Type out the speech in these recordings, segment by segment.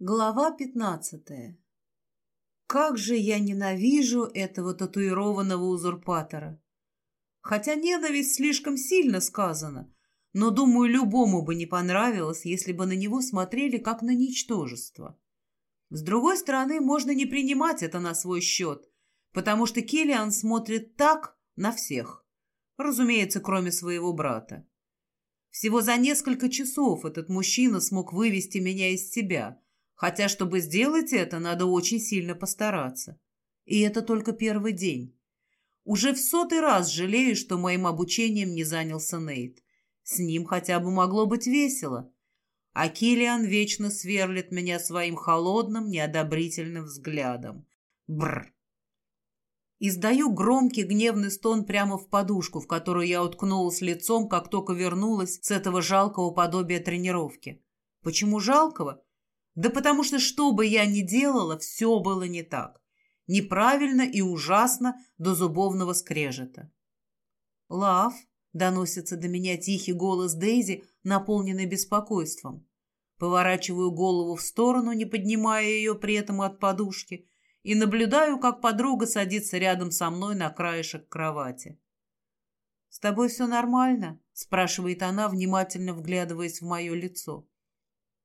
Глава пятнадцатая. Как же я ненавижу этого татуированного узурпатора. Хотя ненависть слишком сильно сказана, но, думаю, любому бы не понравилось, если бы на него смотрели как на ничтожество. С другой стороны, можно не принимать это на свой счет, потому что Келлиан смотрит так на всех. Разумеется, кроме своего брата. Всего за несколько часов этот мужчина смог вывести меня из себя, хотя, чтобы сделать это, надо очень сильно постараться. И это только первый день. Уже в сотый раз жалею, что моим обучением не занялся Нейт. С ним хотя бы могло быть весело. А Килиан вечно сверлит меня своим холодным, неодобрительным взглядом. Бр. Издаю громкий гневный стон прямо в подушку, в которую я уткнулась лицом, как только вернулась с этого жалкого подобия тренировки. Почему жалкого? Да потому что, что бы я ни делала, все было не так. Неправильно и ужасно до зубовного скрежета. «Лав», — доносится до меня тихий голос Дейзи, наполненный беспокойством. Поворачиваю голову в сторону, не поднимая ее при этом от подушки, и наблюдаю, как подруга садится рядом со мной на краешек кровати. «С тобой все нормально?» — спрашивает она, внимательно вглядываясь в мое лицо.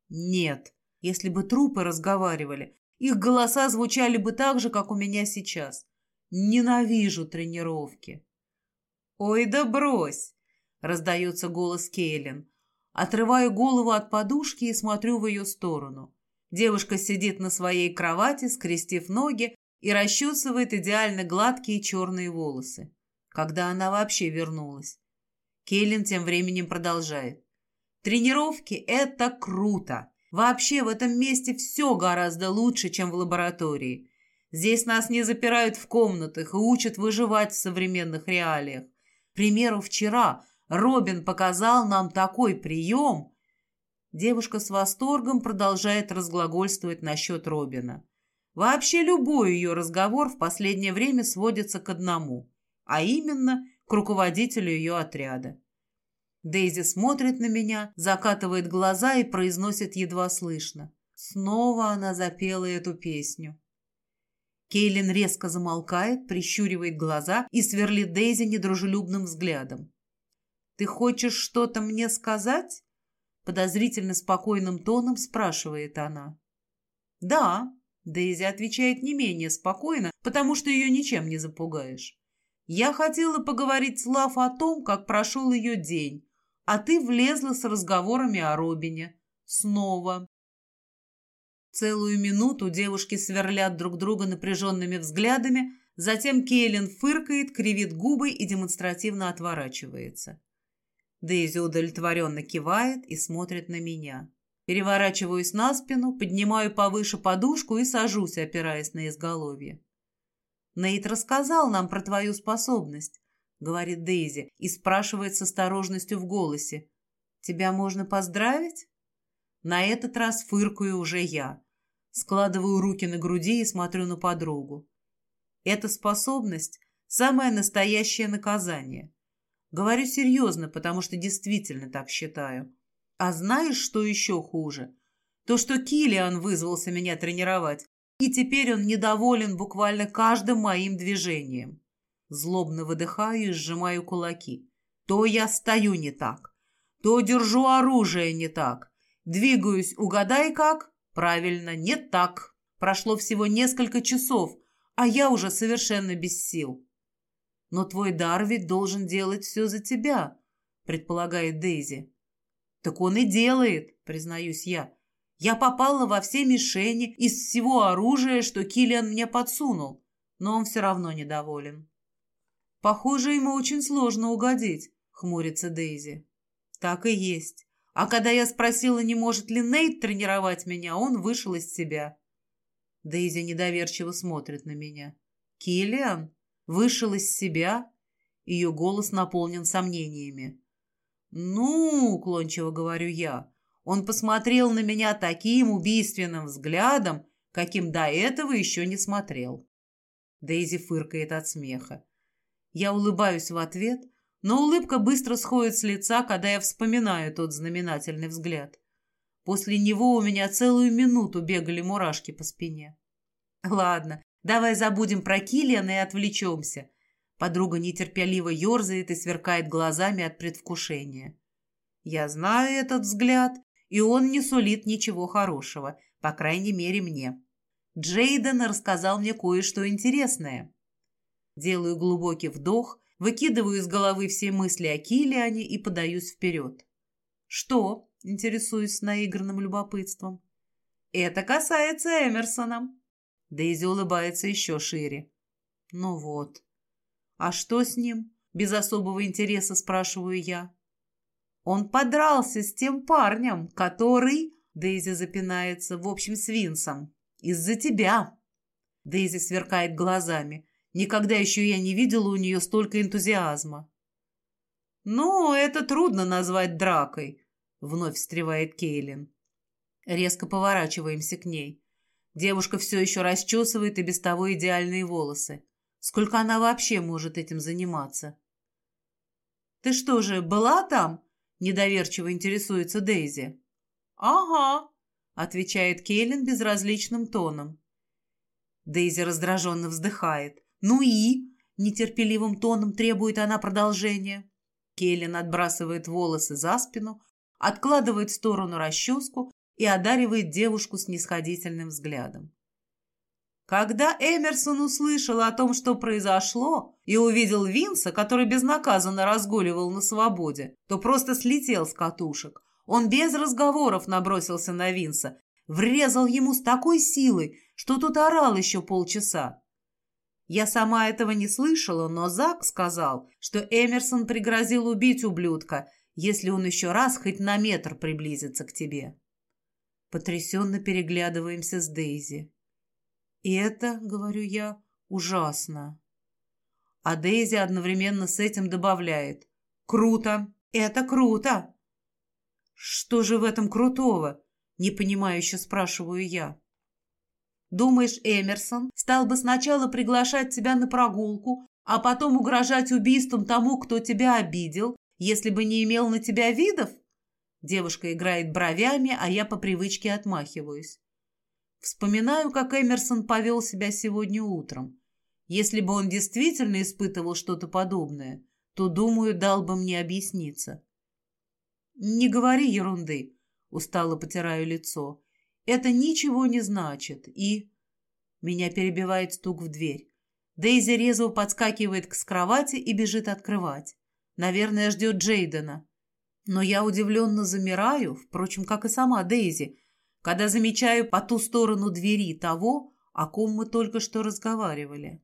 «Нет», если бы трупы разговаривали, их голоса звучали бы так же, как у меня сейчас. Ненавижу тренировки. «Ой, да брось!» — раздается голос Кейлин. Отрываю голову от подушки и смотрю в ее сторону. Девушка сидит на своей кровати, скрестив ноги, и расчесывает идеально гладкие черные волосы. Когда она вообще вернулась? Кейлин тем временем продолжает. «Тренировки — это круто! Вообще в этом месте все гораздо лучше, чем в лаборатории. Здесь нас не запирают в комнатах и учат выживать в современных реалиях. К примеру, вчера Робин показал нам такой прием. Девушка с восторгом продолжает разглагольствовать насчет Робина. Вообще любой ее разговор в последнее время сводится к одному, а именно к руководителю ее отряда. Дейзи смотрит на меня, закатывает глаза и произносит едва слышно. Снова она запела эту песню. Кейлин резко замолкает, прищуривает глаза и сверлит Дейзи недружелюбным взглядом. «Ты хочешь что-то мне сказать?» Подозрительно спокойным тоном спрашивает она. «Да», — Дейзи отвечает не менее спокойно, потому что ее ничем не запугаешь. «Я хотела поговорить с Лав о том, как прошел ее день, а ты влезла с разговорами о Робине. Снова. Целую минуту девушки сверлят друг друга напряженными взглядами, затем Кейлин фыркает, кривит губы и демонстративно отворачивается. Дейзи удовлетворенно кивает и смотрит на меня. Переворачиваюсь на спину, поднимаю повыше подушку и сажусь, опираясь на изголовье. Нейт рассказал нам про твою способность. — говорит Дейзи и спрашивает с осторожностью в голосе. «Тебя можно поздравить?» На этот раз фыркаю уже я. Складываю руки на груди и смотрю на подругу. Эта способность — самое настоящее наказание. Говорю серьезно, потому что действительно так считаю. А знаешь, что еще хуже? То, что Килиан вызвался меня тренировать, и теперь он недоволен буквально каждым моим движением. Злобно выдыхаю и сжимаю кулаки. То я стою не так, то держу оружие не так. Двигаюсь, угадай как? Правильно, не так. Прошло всего несколько часов, а я уже совершенно без сил. Но твой дар ведь должен делать все за тебя, предполагает Дейзи. Так он и делает, признаюсь я. Я попала во все мишени из всего оружия, что Киллиан мне подсунул, но он все равно недоволен. Похоже, ему очень сложно угодить, хмурится Дейзи. Так и есть. А когда я спросила, не может ли Нейт тренировать меня, он вышел из себя. Дейзи недоверчиво смотрит на меня. Киллиан? Вышел из себя? Ее голос наполнен сомнениями. «Ну, — уклончиво говорю я, — он посмотрел на меня таким убийственным взглядом, каким до этого еще не смотрел». Дейзи фыркает от смеха. Я улыбаюсь в ответ, но улыбка быстро сходит с лица, когда я вспоминаю тот знаменательный взгляд. После него у меня целую минуту бегали мурашки по спине. Ладно, давай забудем про Киллиана и отвлечемся. Подруга нетерпеливо ерзает и сверкает глазами от предвкушения. Я знаю этот взгляд, и он не сулит ничего хорошего, по крайней мере мне. Джейден рассказал мне кое-что интересное. Делаю глубокий вдох, выкидываю из головы все мысли о Киллиане и подаюсь вперед. «Что?» – интересуюсь наигранным любопытством. «Это касается Эмерсона». Дейзи улыбается еще шире. «Ну вот». «А что с ним?» – без особого интереса спрашиваю я. «Он подрался с тем парнем, который...» – Дейзи запинается, в общем, с Винсом. «Из-за тебя!» Дейзи сверкает глазами. Никогда еще я не видела у нее столько энтузиазма. «Ну, это трудно назвать дракой», — вновь встревает Кейлин. Резко поворачиваемся к ней. Девушка все еще расчесывает и без того идеальные волосы. Сколько она вообще может этим заниматься? «Ты что же, была там?» — недоверчиво интересуется Дейзи. «Ага», отвечает Кейлин безразличным тоном. Дейзи раздраженно вздыхает. «Ну и?» – нетерпеливым тоном требует она продолжения. Кейлин отбрасывает волосы за спину, откладывает в сторону расческу и одаривает девушку снисходительным взглядом. Когда Эмерсон услышал о том, что произошло, и увидел Винса, который безнаказанно разгуливал на свободе, то просто слетел с катушек, он без разговоров набросился на Винса, врезал ему с такой силой, что тот орал еще полчаса. Я сама этого не слышала, но Зак сказал, что Эмерсон пригрозил убить ублюдка, если он еще раз хоть на метр приблизится к тебе. Потрясенно переглядываемся с Дейзи. И это, говорю я, ужасно. А Дейзи одновременно с этим добавляет. Круто! Это круто! «Что же в этом крутого?» – непонимающе спрашиваю я. «Думаешь, Эмерсон стал бы сначала приглашать тебя на прогулку, а потом угрожать убийством тому, кто тебя обидел, если бы не имел на тебя видов?» Девушка играет бровями, а я по привычке отмахиваюсь. Вспоминаю, как Эмерсон повел себя сегодня утром. Если бы он действительно испытывал что-то подобное, то, думаю, дал бы мне объясниться. «Не говори ерунды», — устало потираю лицо. «Это ничего не значит, и...» Меня перебивает стук в дверь. Дейзи резво подскакивает к кровати и бежит открывать. Наверное, ждет Джейдена. Но я удивленно замираю, впрочем, как и сама Дейзи, когда замечаю по ту сторону двери того, о ком мы только что разговаривали.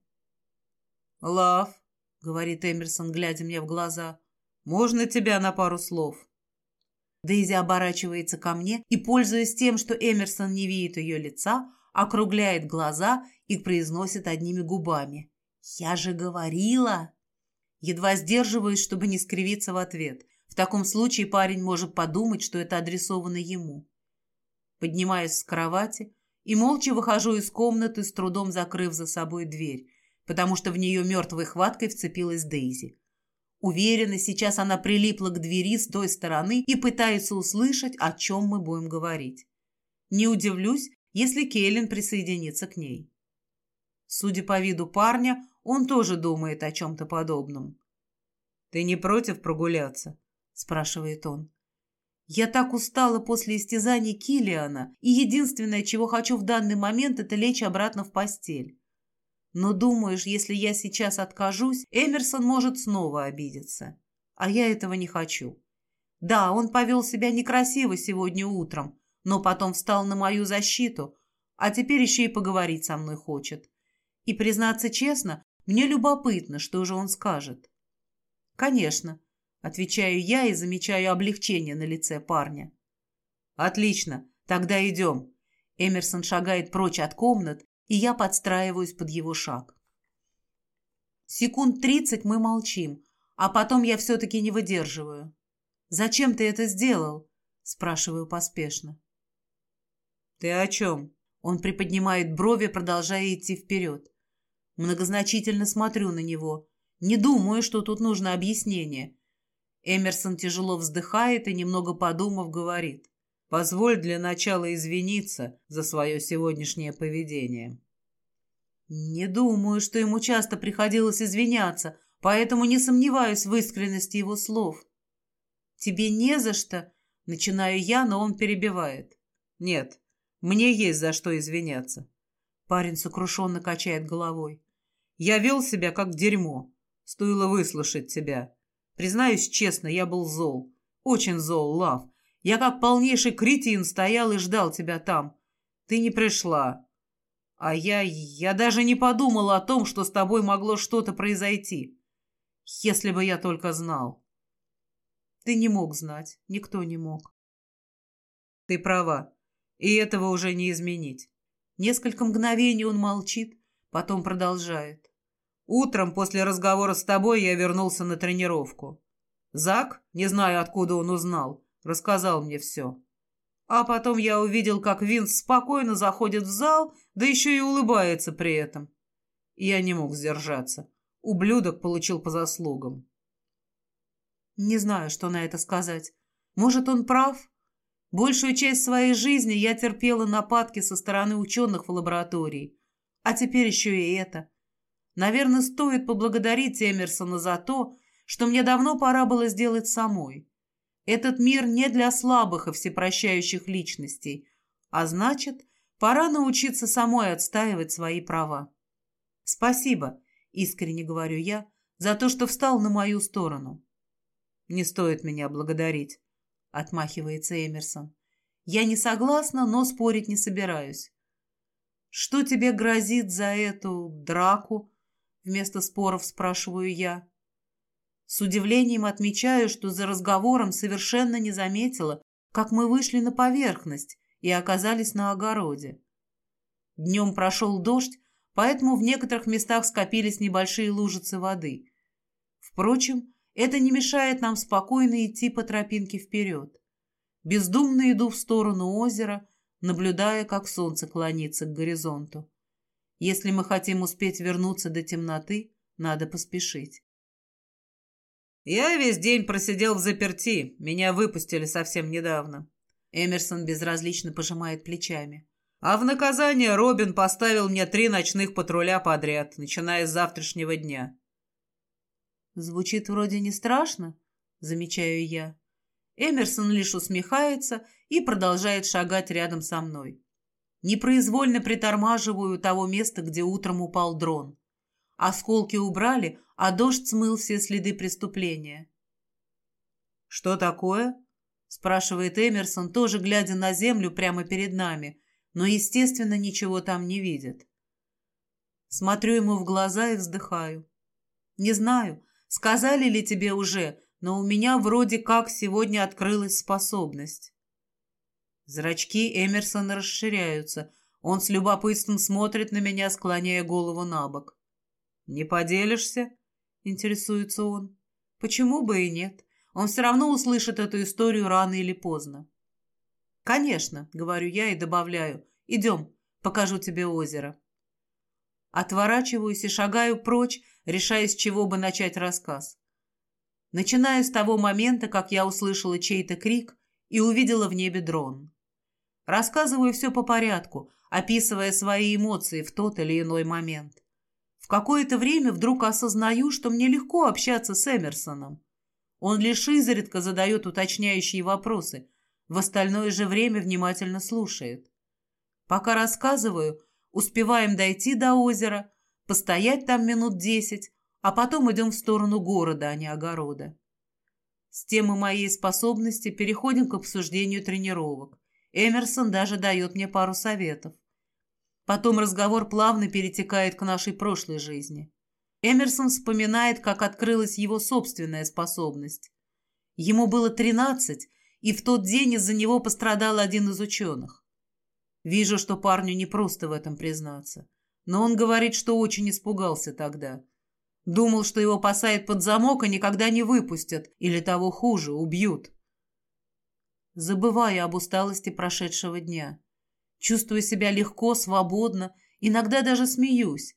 «Лав», — говорит Эмерсон, глядя мне в глаза, — «можно тебя на пару слов?» Дейзи оборачивается ко мне и, пользуясь тем, что Эмерсон не видит ее лица, округляет глаза и произносит одними губами. «Я же говорила!» Едва сдерживаюсь, чтобы не скривиться в ответ. В таком случае парень может подумать, что это адресовано ему. Поднимаюсь с кровати и молча выхожу из комнаты, с трудом закрыв за собой дверь, потому что в нее мертвой хваткой вцепилась Дейзи. Уверена, сейчас она прилипла к двери с той стороны и пытается услышать, о чем мы будем говорить. Не удивлюсь, если Кейлин присоединится к ней. Судя по виду парня, он тоже думает о чем-то подобном. «Ты не против прогуляться?» – спрашивает он. «Я так устала после истязаний Килиана, и единственное, чего хочу в данный момент, это лечь обратно в постель. Но думаешь, если я сейчас откажусь, Эмерсон может снова обидеться. А я этого не хочу. Да, он повел себя некрасиво сегодня утром, но потом встал на мою защиту, а теперь еще и поговорить со мной хочет. И, признаться честно, мне любопытно, что же он скажет. «Конечно», — отвечаю я и замечаю облегчение на лице парня. «Отлично, тогда идем». Эмерсон шагает прочь от комнат, и я подстраиваюсь под его шаг. Секунд тридцать мы молчим, а потом я все-таки не выдерживаю. «Зачем ты это сделал?» – спрашиваю поспешно. «Ты о чем?» Он приподнимает брови, продолжая идти вперед. Многозначительно смотрю на него. Не думаю, что тут нужно объяснение. Эмерсон тяжело вздыхает и, немного подумав, говорит. Позволь для начала извиниться за свое сегодняшнее поведение. Не думаю, что ему часто приходилось извиняться, поэтому не сомневаюсь в искренности его слов. Тебе не за что, начинаю я, но он перебивает. Нет, мне есть за что извиняться. Парень сокрушенно качает головой. Я вел себя как дерьмо. Стоило выслушать тебя. Признаюсь честно, я был зол. Очень зол, Лав. Я как полнейший кретин стоял и ждал тебя там. Ты не пришла. А я... я даже не подумала о том, что с тобой могло что-то произойти. Если бы я только знал. Ты не мог знать. Никто не мог. Ты права. И этого уже не изменить. Несколько мгновений он молчит, потом продолжает. Утром после разговора с тобой я вернулся на тренировку. Зак, не знаю, откуда он узнал, рассказал мне все. А потом я увидел, как Винс спокойно заходит в зал, да еще и улыбается при этом. я не мог сдержаться. Ублюдок получил по заслугам. Не знаю, что на это сказать. Может, он прав? Большую часть своей жизни я терпела нападки со стороны ученых в лаборатории. А теперь еще и это. Наверное, стоит поблагодарить Эмерсона за то, что мне давно пора было сделать самой. Этот мир не для слабых и всепрощающих личностей, а значит, пора научиться самой отстаивать свои права. Спасибо, искренне говорю я, за то, что встал на мою сторону. Не стоит меня благодарить, отмахивается Эмерсон. Я не согласна, но спорить не собираюсь. Что тебе грозит за эту драку? Вместо споров спрашиваю я. С удивлением отмечаю, что за разговором совершенно не заметила, как мы вышли на поверхность и оказались на огороде. Днем прошел дождь, поэтому в некоторых местах скопились небольшие лужицы воды. Впрочем, это не мешает нам спокойно идти по тропинке вперед. Бездумно иду в сторону озера, наблюдая, как солнце клонится к горизонту. Если мы хотим успеть вернуться до темноты, надо поспешить. Я весь день просидел в заперти. Меня выпустили совсем недавно. Эмерсон безразлично пожимает плечами. А в наказание Робин поставил мне три ночных патруля подряд, начиная с завтрашнего дня. Звучит вроде не страшно, замечаю я. Эмерсон лишь усмехается и продолжает шагать рядом со мной. Непроизвольно притормаживаю того места, где утром упал дрон. Осколки убрали, а дождь смыл все следы преступления. «Что такое?» — спрашивает Эмерсон, тоже глядя на землю прямо перед нами, но, естественно, ничего там не видит. Смотрю ему в глаза и вздыхаю. «Не знаю, сказали ли тебе уже, но у меня вроде как сегодня открылась способность». Зрачки Эмерсона расширяются. Он с любопытством смотрит на меня, склоняя голову на бок. «Не поделишься?» — интересуется он. «Почему бы и нет? Он все равно услышит эту историю рано или поздно». «Конечно», — говорю я и добавляю. «Идем, покажу тебе озеро». Отворачиваюсь и шагаю прочь, решая, с чего бы начать рассказ. Начиная с того момента, как я услышала чей-то крик и увидела в небе дрон. Рассказываю все по порядку, описывая свои эмоции в тот или иной момент. В какое-то время вдруг осознаю, что мне легко общаться с Эмерсоном. Он лишь изредка задает уточняющие вопросы, в остальное же время внимательно слушает. Пока рассказываю, успеваем дойти до озера, постоять там минут десять, а потом идем в сторону города, а не огорода. С темы моей способности переходим к обсуждению тренировок. Эмерсон даже дает мне пару советов. Потом разговор плавно перетекает к нашей прошлой жизни. Эмерсон вспоминает, как открылась его собственная способность. Ему было тринадцать, и в тот день из-за него пострадал один из ученых. Вижу, что парню не просто в этом признаться. Но он говорит, что очень испугался тогда. Думал, что его посадят под замок и никогда не выпустят, или того хуже, убьют. Забывая об усталости прошедшего дня. Чувствую себя легко, свободно, иногда даже смеюсь.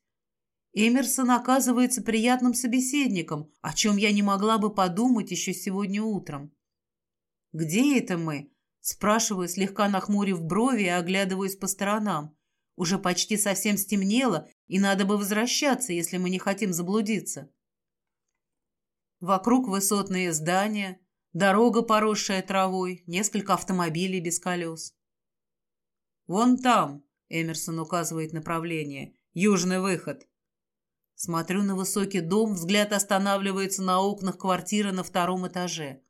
Эмерсон оказывается приятным собеседником, о чем я не могла бы подумать еще сегодня утром. «Где это мы?» Спрашиваю, слегка нахмурив брови и оглядываюсь по сторонам. Уже почти совсем стемнело, и надо бы возвращаться, если мы не хотим заблудиться. Вокруг высотные здания, дорога, поросшая травой, несколько автомобилей без колес. «Вон там», — Эмерсон указывает направление, — «южный выход». Смотрю на высокий дом, взгляд останавливается на окнах квартиры на втором этаже.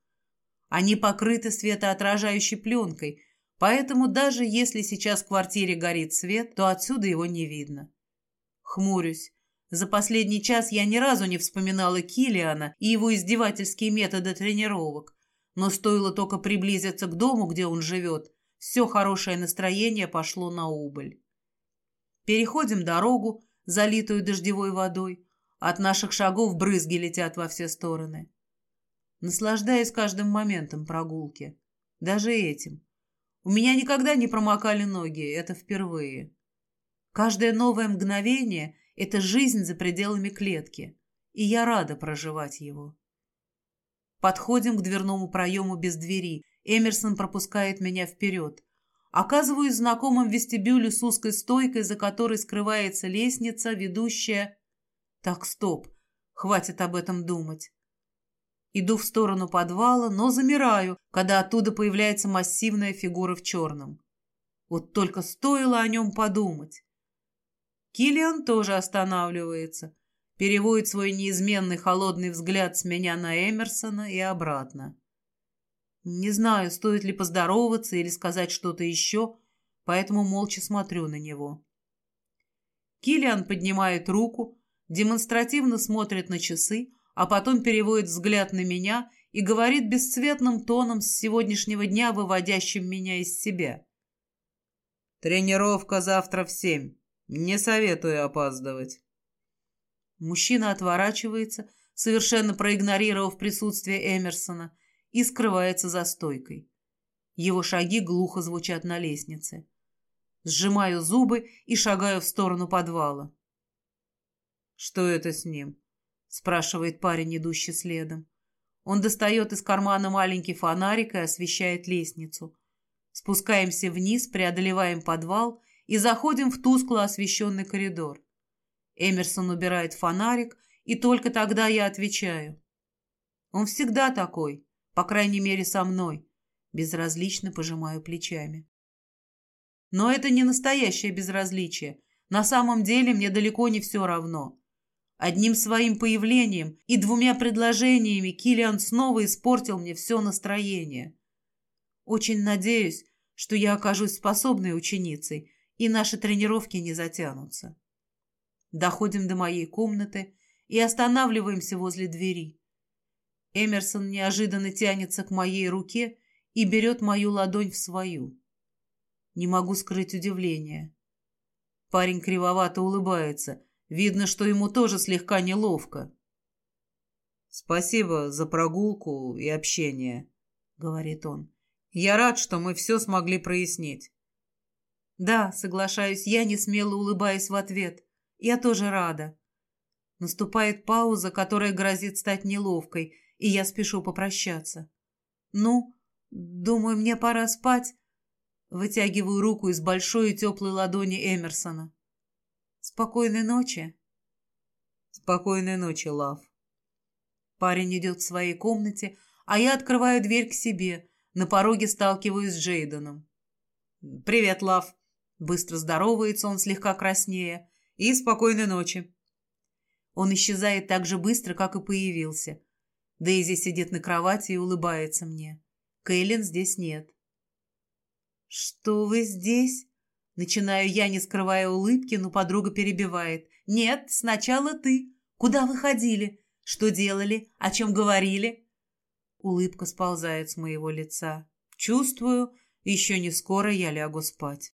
Они покрыты светоотражающей пленкой, поэтому даже если сейчас в квартире горит свет, то отсюда его не видно. Хмурюсь. За последний час я ни разу не вспоминала Килиана и его издевательские методы тренировок. Но стоило только приблизиться к дому, где он живет, все хорошее настроение пошло на убыль. Переходим дорогу, залитую дождевой водой. От наших шагов брызги летят во все стороны. Наслаждаюсь каждым моментом прогулки. Даже этим. У меня никогда не промокали ноги, это впервые. Каждое новое мгновение — это жизнь за пределами клетки, и я рада проживать его. Подходим к дверному проему без двери. Эмерсон пропускает меня вперед. Оказываюсь знакомым вестибюлю с узкой стойкой, за которой скрывается лестница, ведущая... Так, стоп. Хватит об этом думать. Иду в сторону подвала, но замираю, когда оттуда появляется массивная фигура в черном. Вот только стоило о нем подумать. Киллиан тоже останавливается, переводит свой неизменный холодный взгляд с меня на Эмерсона и обратно. Не знаю, стоит ли поздороваться или сказать что-то еще, поэтому молча смотрю на него. Киллиан поднимает руку, демонстративно смотрит на часы, а потом переводит взгляд на меня и говорит бесцветным тоном с сегодняшнего дня, выводящим меня из себя. «Тренировка завтра в семь. Не советую опаздывать». Мужчина отворачивается, совершенно проигнорировав присутствие Эмерсона, и скрывается за стойкой. Его шаги глухо звучат на лестнице. Сжимаю зубы и шагаю в сторону подвала. «Что это с ним?» спрашивает парень, идущий следом. Он достает из кармана маленький фонарик и освещает лестницу. Спускаемся вниз, преодолеваем подвал и заходим в тускло освещенный коридор. Эмерсон убирает фонарик, и только тогда я отвечаю. Он всегда такой, по крайней мере, со мной. Безразлично пожимаю плечами. Но это не настоящее безразличие. На самом деле мне далеко не все равно. Одним своим появлением и двумя предложениями Килиан снова испортил мне все настроение. Очень надеюсь, что я окажусь способной ученицей, и наши тренировки не затянутся. Доходим до моей комнаты и останавливаемся возле двери. Эмерсон неожиданно тянется к моей руке и берет мою ладонь в свою. Не могу скрыть удивление. Парень кривовато улыбается – Видно, что ему тоже слегка неловко. «Спасибо за прогулку и общение», — говорит он. «Я рад, что мы все смогли прояснить». «Да, соглашаюсь, я не смело улыбаюсь в ответ. Я тоже рада». Наступает пауза, которая грозит стать неловкой, и я спешу попрощаться. «Ну, думаю, мне пора спать». Вытягиваю руку из большой и теплой ладони Эмерсона. Спокойной ночи. Спокойной ночи, Лав. Парень идет в своей комнате, а я открываю дверь к себе. На пороге сталкиваюсь с Джейденом. «Привет, Лав!» Быстро здоровается он, слегка краснее. «И спокойной ночи!» Он исчезает так же быстро, как и появился. Дейзи сидит на кровати и улыбается мне. Кейлин здесь нет. «Что вы здесь?» Начинаю я, не скрывая улыбки, но подруга перебивает. «Нет, сначала ты. Куда вы ходили? Что делали? О чем говорили?» Улыбка сползает с моего лица. Чувствую, еще не скоро я лягу спать.